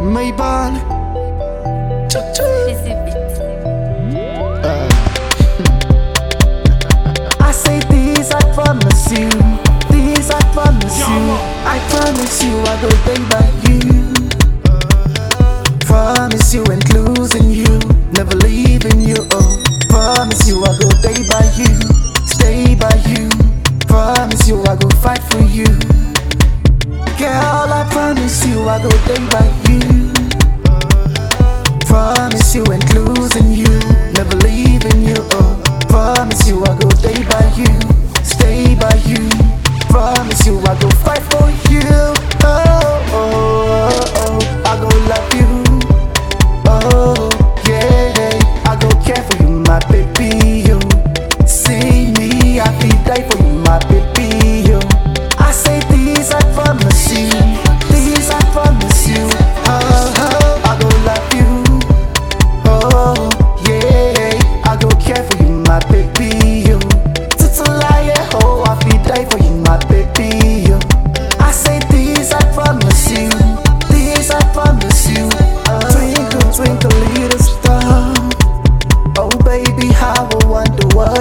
my ball. I say this, I promise you. This, I promise you. I promise you, I will pay back you. Promise you, ain't losing you, never leaving you. Oh, promise you, I go day by you, stay by you. Promise you, I go fight for you. Girl, I promise you, I go day by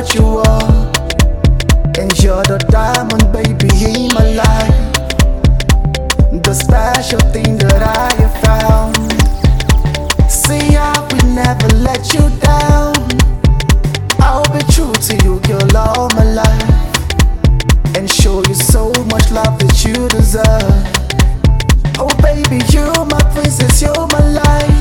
what you are. And you're the diamond, baby, in my life. The special thing that I have found. See, I will never let you down. I'll be true to you, girl, all my life. And show you so much love that you deserve. Oh, baby, you're my princess, you're my life.